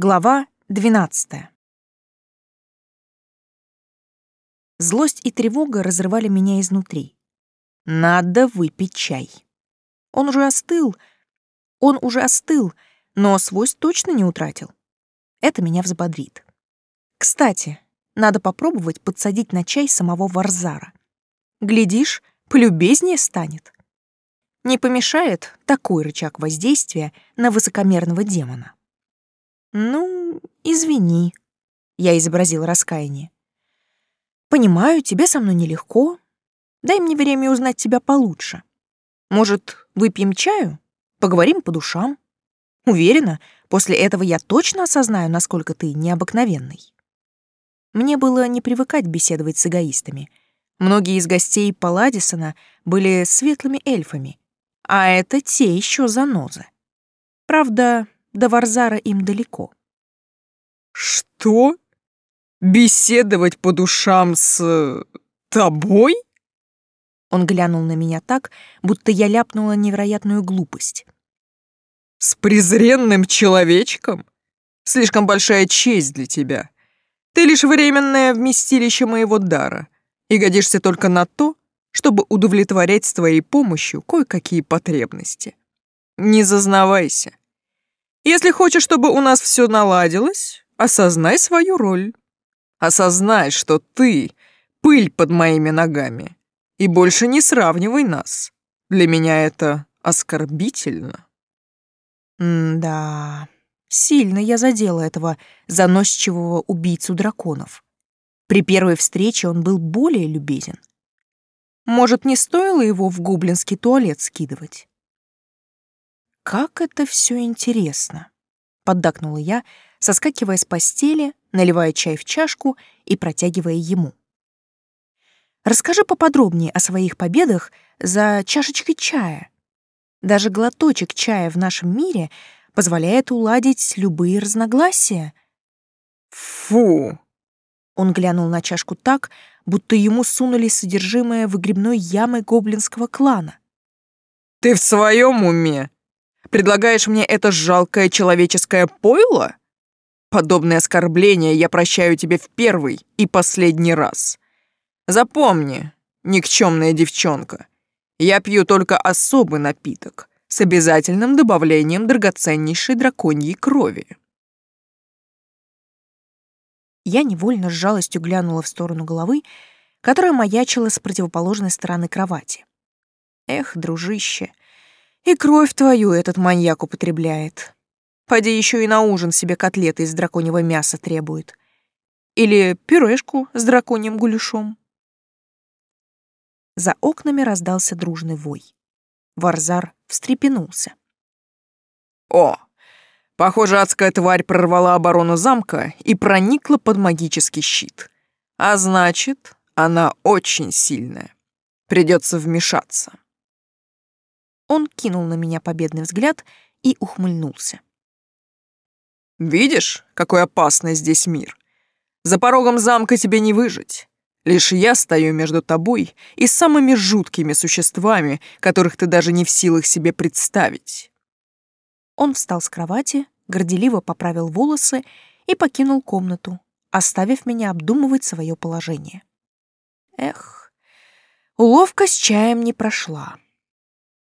Глава 12. Злость и тревога разрывали меня изнутри. Надо выпить чай. Он уже остыл. Он уже остыл, но свойств точно не утратил. Это меня взбодрит. Кстати, надо попробовать подсадить на чай самого Варзара. Глядишь, полюбезнее станет. Не помешает такой рычаг воздействия на высокомерного демона. «Ну, извини», — я изобразила раскаяние. «Понимаю, тебе со мной нелегко. Дай мне время узнать тебя получше. Может, выпьем чаю? Поговорим по душам? Уверена, после этого я точно осознаю, насколько ты необыкновенный». Мне было не привыкать беседовать с эгоистами. Многие из гостей Палладисона были светлыми эльфами, а это те еще занозы. Правда, до Варзара им далеко. «Что? Беседовать по душам с... тобой?» Он глянул на меня так, будто я ляпнула невероятную глупость. «С презренным человечком? Слишком большая честь для тебя. Ты лишь временное вместилище моего дара и годишься только на то, чтобы удовлетворять с твоей помощью кое-какие потребности. Не зазнавайся. Если хочешь, чтобы у нас все наладилось, осознай свою роль. Осознай, что ты — пыль под моими ногами, и больше не сравнивай нас. Для меня это оскорбительно. М-да, сильно я задела этого заносчивого убийцу драконов. При первой встрече он был более любезен. Может, не стоило его в гоблинский туалет скидывать? «Как это все интересно!» — поддакнула я, соскакивая с постели, наливая чай в чашку и протягивая ему. «Расскажи поподробнее о своих победах за чашечкой чая. Даже глоточек чая в нашем мире позволяет уладить любые разногласия». «Фу!» Он глянул на чашку так, будто ему сунули содержимое выгребной ямы гоблинского клана. «Ты в своем уме? Предлагаешь мне это жалкое человеческое пойло? Подобное оскорбление я прощаю тебе в первый и последний раз. Запомни, никчемная девчонка, я пью только особый напиток с обязательным добавлением драгоценнейшей драконьей крови. Я невольно с жалостью глянула в сторону головы, которая маячила с противоположной стороны кровати. Эх, дружище, и кровь твою этот маньяк употребляет. Поди еще и на ужин себе котлеты из драконьего мяса требует. Или пюрешку с драконьим гуляшом. За окнами раздался дружный вой. Варзар встрепенулся. «О, похоже, адская тварь прорвала оборону замка и проникла под магический щит. А значит, она очень сильная. Придется вмешаться». Он кинул на меня победный взгляд и ухмыльнулся. «Видишь, какой опасный здесь мир? За порогом замка тебе не выжить. Лишь я стою между тобой и самыми жуткими существами, которых ты даже не в силах себе представить». Он встал с кровати, горделиво поправил волосы и покинул комнату, оставив меня обдумывать свое положение. Эх, уловка с чаем не прошла.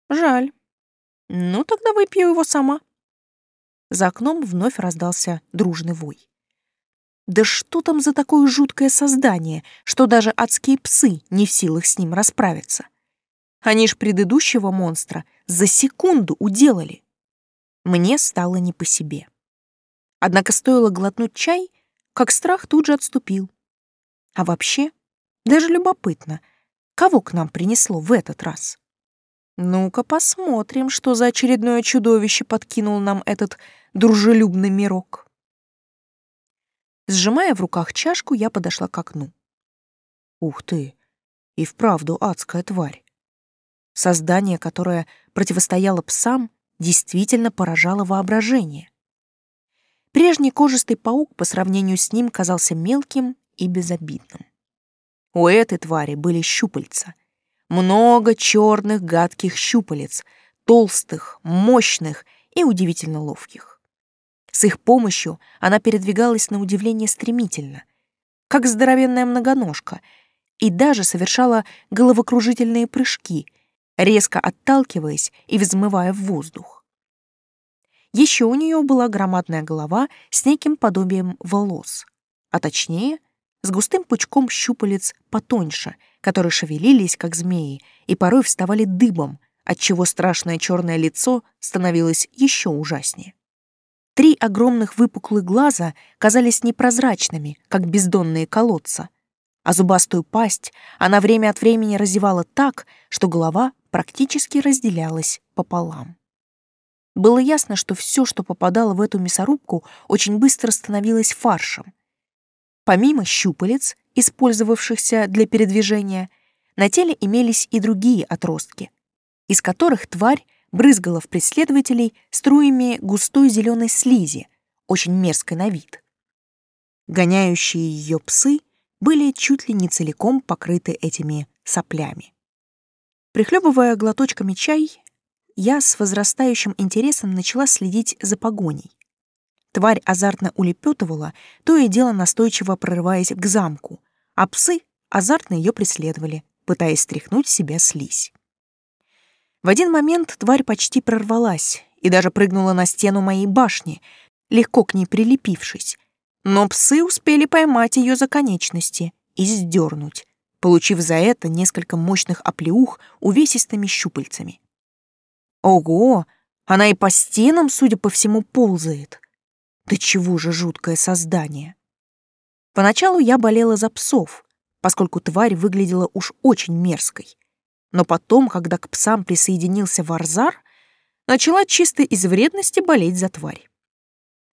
Жаль. Ну, тогда выпью его сама. За окном вновь раздался дружный вой. Да что там за такое жуткое создание, что даже адские псы не в силах с ним расправиться? Они ж предыдущего монстра за секунду уделали. Мне стало не по себе. Однако стоило глотнуть чай, как страх тут же отступил. А вообще, даже любопытно, кого к нам принесло в этот раз? Ну-ка посмотрим, что за очередное чудовище подкинул нам этот дружелюбный мирок. Сжимая в руках чашку, я подошла к окну. Ух ты, и вправду адская тварь. Создание, которое противостояло псам, действительно поражало воображение. Прежний кожистый паук по сравнению с ним казался мелким и безобидным. У этой твари были щупальца — много черных гадких щупалец, толстых, мощных и удивительно ловких. С их помощью она передвигалась на удивление стремительно, как здоровенная многоножка, и даже совершала головокружительные прыжки, резко отталкиваясь и взмывая в воздух. Еще у нее была громадная голова с неким подобием волос, а точнее, с густым пучком щупалец потоньше, которые шевелились, как змеи, и порой вставали дыбом, отчего страшное черное лицо становилось еще ужаснее. Три огромных выпуклых глаза казались непрозрачными, как бездонные колодца, а зубастую пасть она время от времени разевала так, что голова практически разделялась пополам. Было ясно, что все, что попадало в эту мясорубку, очень быстро становилось фаршем. Помимо щупалец, использовавшихся для передвижения, на теле имелись и другие отростки, из которых тварь брызгала в преследователей струями густой зеленой слизи, очень мерзкой на вид. Гоняющие ее псы были чуть ли не целиком покрыты этими соплями. Прихлебывая глоточками чай, я с возрастающим интересом начала следить за погоней. Тварь азартно улепетывала, то и дело настойчиво прорываясь к замку, а псы азартно ее преследовали, пытаясь стряхнуть с себя слизь. В один момент тварь почти прорвалась и даже прыгнула на стену моей башни, легко к ней прилепившись. Но псы успели поймать ее за конечности и сдернуть, получив за это несколько мощных оплеух увесистыми щупальцами. Ого, она и по стенам, судя по всему, ползает. Да чего же жуткое создание. Поначалу я болела за псов, поскольку тварь выглядела уж очень мерзкой. Но потом, когда к псам присоединился Варзар, начала чисто из вредности болеть за тварь.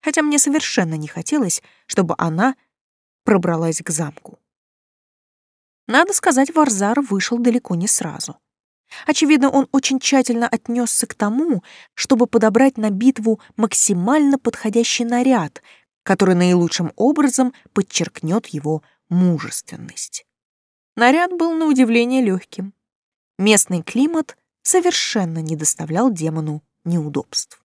Хотя мне совершенно не хотелось, чтобы она пробралась к замку. Надо сказать, Варзар вышел далеко не сразу. Очевидно, он очень тщательно отнесся к тому, чтобы подобрать на битву максимально подходящий наряд, который наилучшим образом подчеркнет его мужественность. Наряд был на удивление легким. Местный климат совершенно не доставлял демону неудобств.